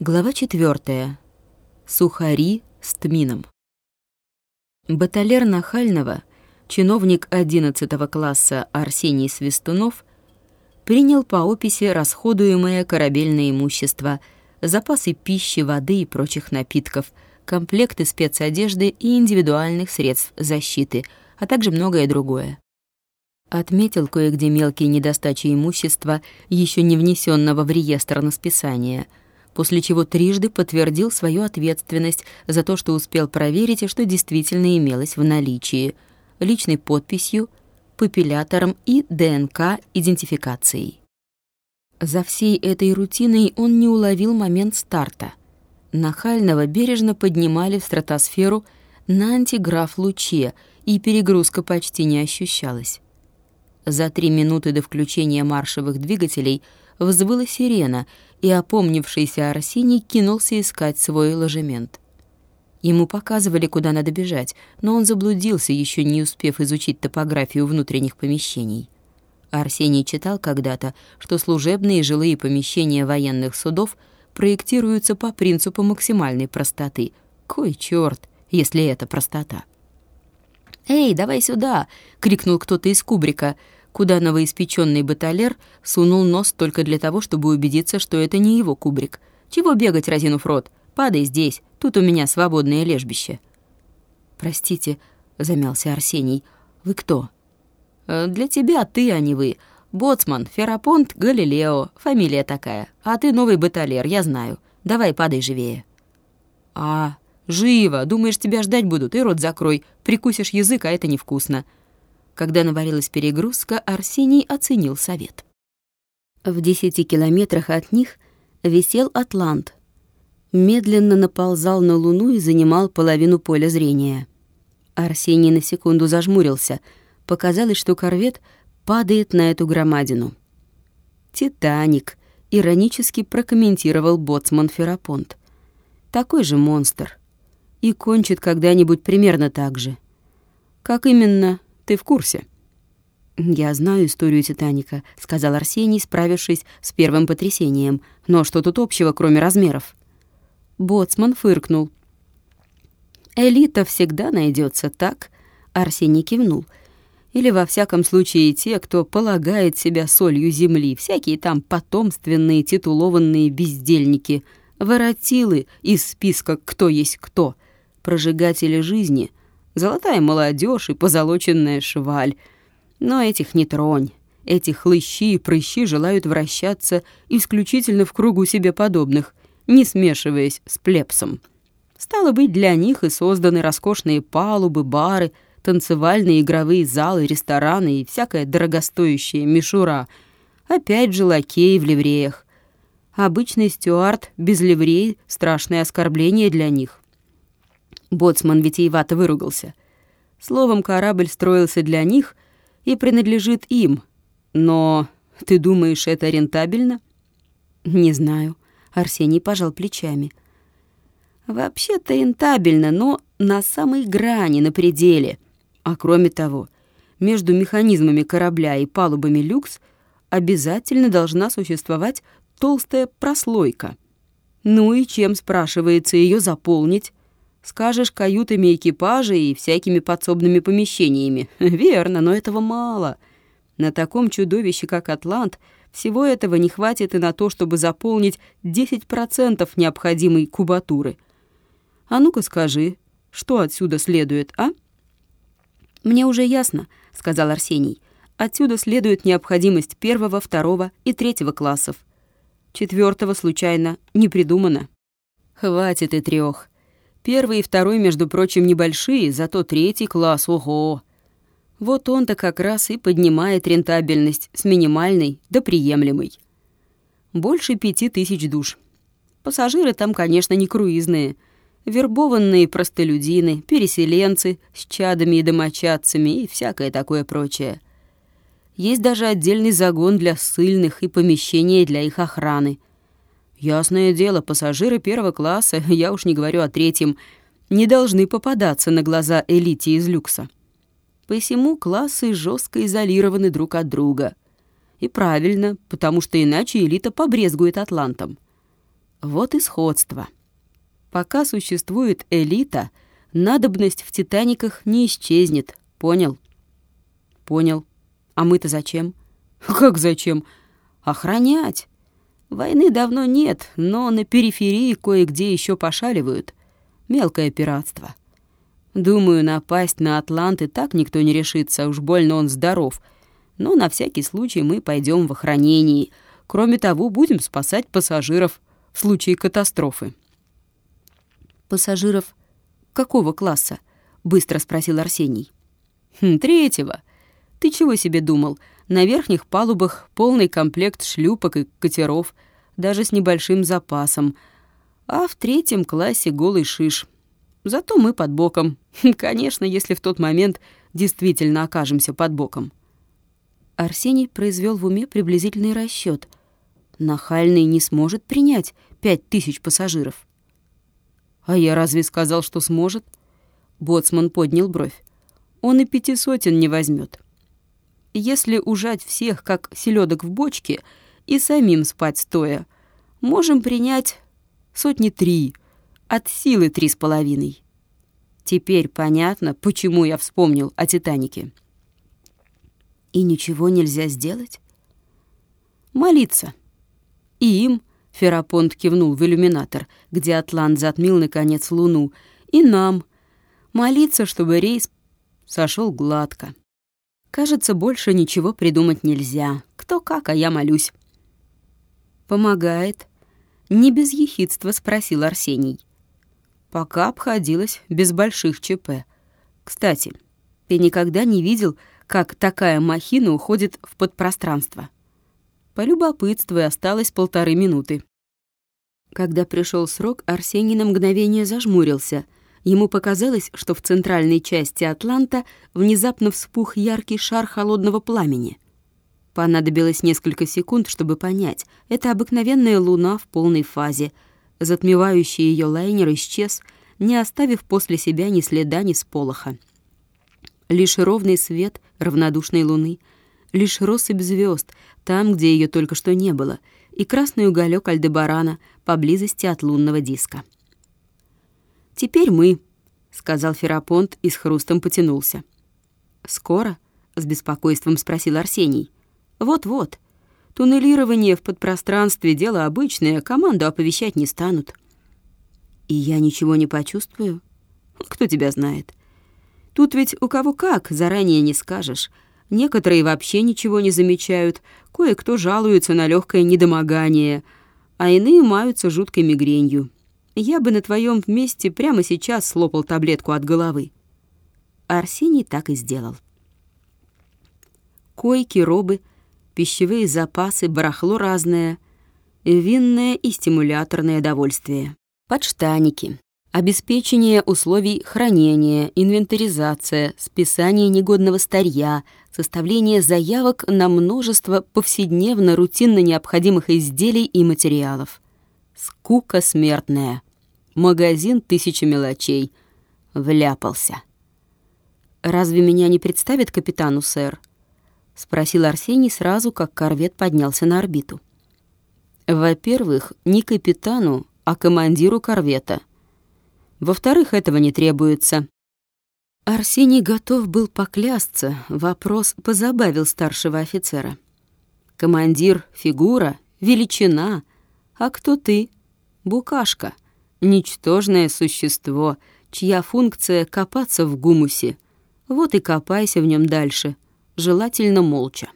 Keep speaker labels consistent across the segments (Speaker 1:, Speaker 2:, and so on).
Speaker 1: Глава четвертая. Сухари с тмином. Баталер Нахального, чиновник 11 класса Арсений Свистунов, принял по описи расходуемое корабельное имущество, запасы пищи, воды и прочих напитков, комплекты спецодежды и индивидуальных средств защиты, а также многое другое. Отметил кое-где мелкие недостачи имущества, еще не внесенного в реестр на списание – после чего трижды подтвердил свою ответственность за то, что успел проверить и что действительно имелось в наличии, личной подписью, папиллятором и ДНК-идентификацией. За всей этой рутиной он не уловил момент старта. Нахального бережно поднимали в стратосферу на антиграф-луче, и перегрузка почти не ощущалась. За три минуты до включения маршевых двигателей взвыла сирена — и опомнившийся Арсений кинулся искать свой ложемент. Ему показывали, куда надо бежать, но он заблудился, еще не успев изучить топографию внутренних помещений. Арсений читал когда-то, что служебные жилые помещения военных судов проектируются по принципу максимальной простоты. Кой черт, если это простота. «Эй, давай сюда!» — крикнул кто-то из кубрика — куда новоиспеченный баталер сунул нос только для того, чтобы убедиться, что это не его кубрик. «Чего бегать, разинув рот? Падай здесь, тут у меня свободное лежбище». «Простите», — замялся Арсений, — «вы кто?» «Э, «Для тебя ты, а не вы. Боцман, Ферапонт, Галилео, фамилия такая. А ты новый баталер, я знаю. Давай, падай живее». «А, живо! Думаешь, тебя ждать будут? И рот закрой. Прикусишь язык, а это невкусно». Когда навалилась перегрузка, Арсений оценил совет. В десяти километрах от них висел Атлант. Медленно наползал на Луну и занимал половину поля зрения. Арсений на секунду зажмурился. Показалось, что корвет падает на эту громадину. «Титаник», — иронически прокомментировал боцман Ферапонт. «Такой же монстр. И кончит когда-нибудь примерно так же. Как именно, ты в курсе?» «Я знаю историю «Титаника», — сказал Арсений, справившись с первым потрясением. «Но что тут общего, кроме размеров?» Боцман фыркнул. «Элита всегда найдется, так?» Арсений кивнул. «Или, во всяком случае, те, кто полагает себя солью земли, всякие там потомственные титулованные бездельники, воротилы из списка «Кто есть кто», прожигатели жизни — Золотая молодежь и позолоченная шваль. Но этих не тронь. Эти хлыщи и прыщи желают вращаться исключительно в кругу себе подобных, не смешиваясь с плебсом. Стало быть, для них и созданы роскошные палубы, бары, танцевальные игровые залы, рестораны и всякая дорогостоящая мишура. Опять же лакеи в ливреях. Обычный стюард без ливреи — страшное оскорбление для них. Боцман витиевато выругался. Словом, корабль строился для них и принадлежит им. Но ты думаешь, это рентабельно? Не знаю. Арсений пожал плечами. Вообще-то рентабельно, но на самой грани, на пределе. А кроме того, между механизмами корабля и палубами люкс обязательно должна существовать толстая прослойка. Ну и чем, спрашивается, ее заполнить? Скажешь, каютами экипажа и всякими подсобными помещениями. Верно, но этого мало. На таком чудовище, как Атлант, всего этого не хватит и на то, чтобы заполнить 10% необходимой кубатуры. А ну-ка скажи, что отсюда следует, а? Мне уже ясно, сказал Арсений. Отсюда следует необходимость первого, второго и третьего классов. Четвертого случайно не придумано. Хватит и трех. Первый и второй, между прочим, небольшие, зато третий класс, ого! Вот он-то как раз и поднимает рентабельность с минимальной до приемлемой. Больше пяти тысяч душ. Пассажиры там, конечно, не круизные. Вербованные простолюдины, переселенцы с чадами и домочадцами и всякое такое прочее. Есть даже отдельный загон для ссыльных и помещение для их охраны. Ясное дело, пассажиры первого класса, я уж не говорю о третьем, не должны попадаться на глаза элите из люкса. Посему классы жестко изолированы друг от друга. И правильно, потому что иначе элита побрезгует Атлантом. Вот и сходство. Пока существует элита, надобность в «Титаниках» не исчезнет. Понял? Понял. А мы-то зачем? Как зачем? Охранять. Войны давно нет, но на периферии кое-где еще пошаливают. Мелкое пиратство. Думаю, напасть на Атланты так никто не решится, уж больно он здоров. Но на всякий случай мы пойдем в охранении. Кроме того, будем спасать пассажиров в случае катастрофы. «Пассажиров какого класса?» — быстро спросил Арсений. «Хм, «Третьего. Ты чего себе думал? На верхних палубах полный комплект шлюпок и катеров, даже с небольшим запасом. А в третьем классе голый шиш. Зато мы под боком. Конечно, если в тот момент действительно окажемся под боком». Арсений произвел в уме приблизительный расчет. Нахальный не сможет принять пять тысяч пассажиров. «А я разве сказал, что сможет?» Боцман поднял бровь. «Он и пяти сотен не возьмет. Если ужать всех, как селедок в бочке, и самим спать стоя, можем принять сотни три, от силы три с половиной. Теперь понятно, почему я вспомнил о «Титанике». И ничего нельзя сделать? Молиться. И им, Ферапонт кивнул в иллюминатор, где Атлант затмил, наконец, луну. «И нам. Молиться, чтобы рейс сошел гладко. Кажется, больше ничего придумать нельзя. Кто как, а я молюсь». «Помогает?» Не без ехидства спросил Арсений. Пока обходилось без больших ЧП. Кстати, ты никогда не видел, как такая махина уходит в подпространство?» Полюбопытствуй, осталось полторы минуты. Когда пришел срок, Арсений на мгновение зажмурился. Ему показалось, что в центральной части Атланта внезапно вспух яркий шар холодного пламени. Понадобилось несколько секунд, чтобы понять. Это обыкновенная луна в полной фазе. Затмевающий ее лайнер исчез, не оставив после себя ни следа, ни сполоха. Лишь ровный свет равнодушной луны, лишь россыпь звезд там, где ее только что не было — и красный уголек Альдебарана поблизости от лунного диска. «Теперь мы», — сказал Ферапонт и с хрустом потянулся. «Скоро?» — с беспокойством спросил Арсений. «Вот-вот. Туннелирование в подпространстве — дело обычное, команду оповещать не станут». «И я ничего не почувствую?» «Кто тебя знает?» «Тут ведь у кого как, заранее не скажешь». Некоторые вообще ничего не замечают, кое-кто жалуется на легкое недомогание, а иные маются жуткой мигренью. Я бы на твоем месте прямо сейчас слопал таблетку от головы. Арсений так и сделал. Койки, робы, пищевые запасы, барахло разное, винное и стимуляторное довольствие, подштаники, обеспечение условий хранения, инвентаризация, списание негодного старья, составление заявок на множество повседневно рутинно необходимых изделий и материалов. Скука смертная. Магазин тысячи мелочей. Вляпался. «Разве меня не представит капитану, сэр?» — спросил Арсений сразу, как корвет поднялся на орбиту. «Во-первых, не капитану, а командиру корвета», во-вторых, этого не требуется. Арсений готов был поклясться, вопрос позабавил старшего офицера. Командир — фигура, величина. А кто ты? Букашка. Ничтожное существо, чья функция — копаться в гумусе. Вот и копайся в нем дальше, желательно молча.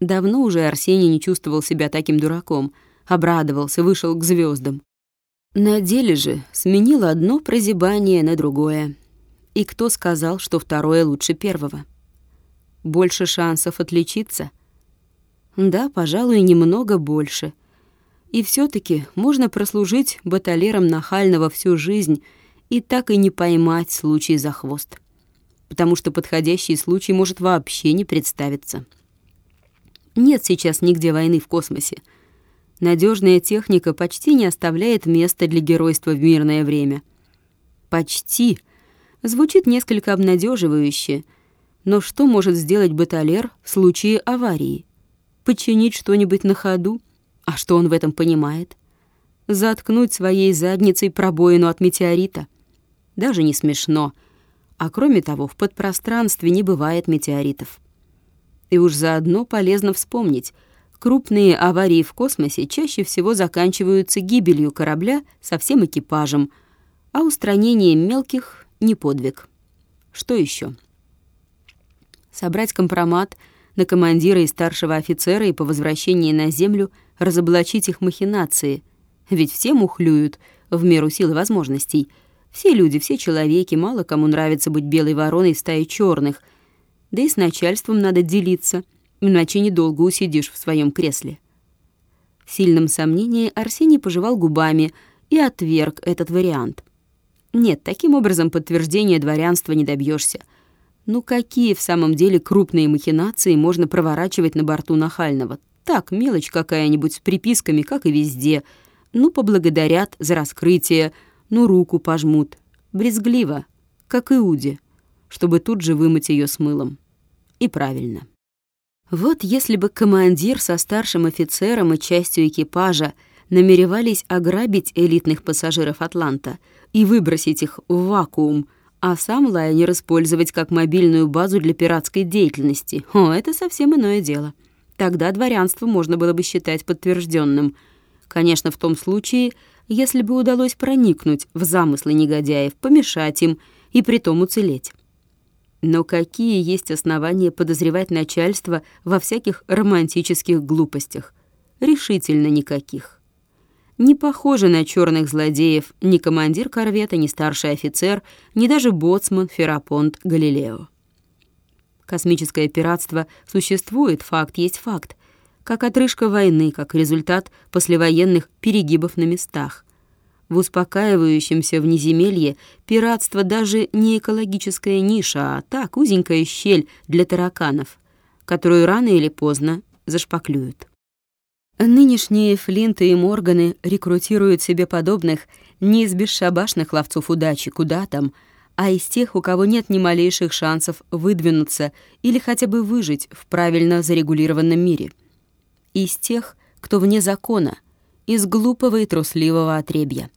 Speaker 1: Давно уже Арсений не чувствовал себя таким дураком. Обрадовался, вышел к звездам. На деле же сменил одно прозябание на другое. И кто сказал, что второе лучше первого? Больше шансов отличиться? Да, пожалуй, немного больше. И все таки можно прослужить баталером нахального всю жизнь и так и не поймать случай за хвост. Потому что подходящий случай может вообще не представиться. Нет сейчас нигде войны в космосе — Надежная техника почти не оставляет места для геройства в мирное время. Почти. Звучит несколько обнадеживающе. Но что может сделать баталер в случае аварии? Починить что-нибудь на ходу? А что он в этом понимает? заткнуть своей задницей пробоину от метеорита. Даже не смешно. А кроме того, в подпространстве не бывает метеоритов. И уж заодно полезно вспомнить, крупные аварии в космосе чаще всего заканчиваются гибелью корабля со всем экипажем, а устранение мелких — не подвиг. Что еще? Собрать компромат на командира и старшего офицера и по возвращении на Землю разоблачить их махинации. Ведь все мухлюют в меру сил и возможностей. Все люди, все человеки, мало кому нравится быть белой вороной в стае черных. Да и с начальством надо делиться, иначе недолго усидишь в своем кресле. В сильном сомнении Арсений пожевал губами и отверг этот вариант. Нет, таким образом подтверждения дворянства не добьешься. Ну какие в самом деле крупные махинации можно проворачивать на борту Нахального? Так, мелочь какая-нибудь с приписками, как и везде. Ну, поблагодарят за раскрытие, ну, руку пожмут. Брезгливо, как Иуде, чтобы тут же вымыть ее с мылом. И правильно. Вот если бы командир со старшим офицером и частью экипажа намеревались ограбить элитных пассажиров «Атланта» и выбросить их в вакуум, а сам лайнер использовать как мобильную базу для пиратской деятельности, о, это совсем иное дело. Тогда дворянство можно было бы считать подтвержденным. Конечно, в том случае, если бы удалось проникнуть в замыслы негодяев, помешать им и притом уцелеть. Но какие есть основания подозревать начальство во всяких романтических глупостях? Решительно никаких. Не похожи на черных злодеев ни командир корвета, ни старший офицер, ни даже боцман Ферапонт Галилео. Космическое пиратство существует, факт есть факт. Как отрыжка войны, как результат послевоенных перегибов на местах. В успокаивающемся внеземелье пиратство даже не экологическая ниша, а так узенькая щель для тараканов, которую рано или поздно зашпаклюют. Нынешние Флинты и Морганы рекрутируют себе подобных не из бесшабашных ловцов удачи, куда там — а из тех, у кого нет ни малейших шансов выдвинуться или хотя бы выжить в правильно зарегулированном мире. Из тех, кто вне закона, из глупого и трусливого отребья.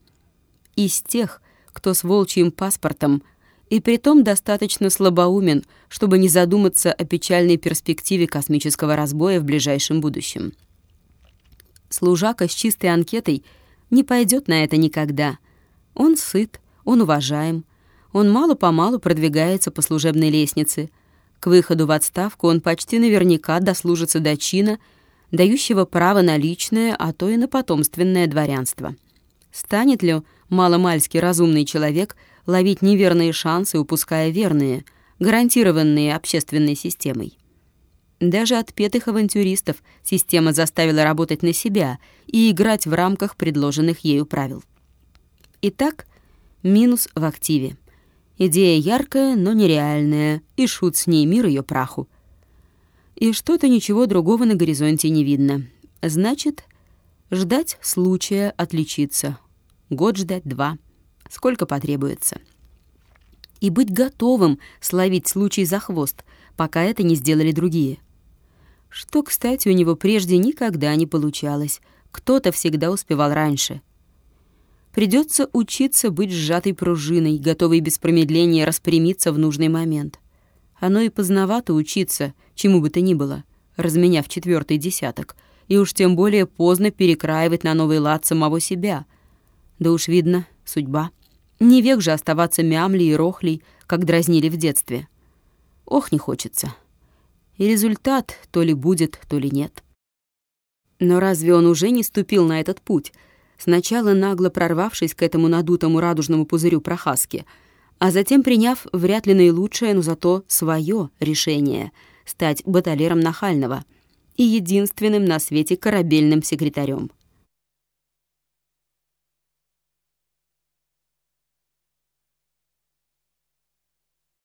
Speaker 1: Из тех, кто с волчьим паспортом и притом достаточно слабоумен, чтобы не задуматься о печальной перспективе космического разбоя в ближайшем будущем. Служака с чистой анкетой не пойдет на это никогда. Он сыт, он уважаем, он мало-помалу продвигается по служебной лестнице. К выходу в отставку он почти наверняка дослужится до чина, дающего право на личное, а то и на потомственное дворянство. Станет ли маломальски разумный человек ловить неверные шансы, упуская верные, гарантированные общественной системой? Даже отпетых авантюристов система заставила работать на себя и играть в рамках предложенных ею правил. Итак, минус в активе. Идея яркая, но нереальная, и шут с ней мир ее праху. И что-то ничего другого на горизонте не видно. Значит, ждать случая отличиться. Год ждать, два. Сколько потребуется. И быть готовым словить случай за хвост, пока это не сделали другие. Что, кстати, у него прежде никогда не получалось. Кто-то всегда успевал раньше — Придется учиться быть сжатой пружиной, готовой без промедления распрямиться в нужный момент. Оно и поздновато учиться, чему бы то ни было, разменяв четвертый десяток, и уж тем более поздно перекраивать на новый лад самого себя. Да уж видно, судьба. Не век же оставаться мямлей и рохлей, как дразнили в детстве. Ох, не хочется. И результат то ли будет, то ли нет. Но разве он уже не ступил на этот путь — сначала нагло прорвавшись к этому надутому радужному пузырю прохаски, а затем приняв вряд ли наилучшее, но зато свое решение — стать баталером Нахального и единственным на свете корабельным секретарем.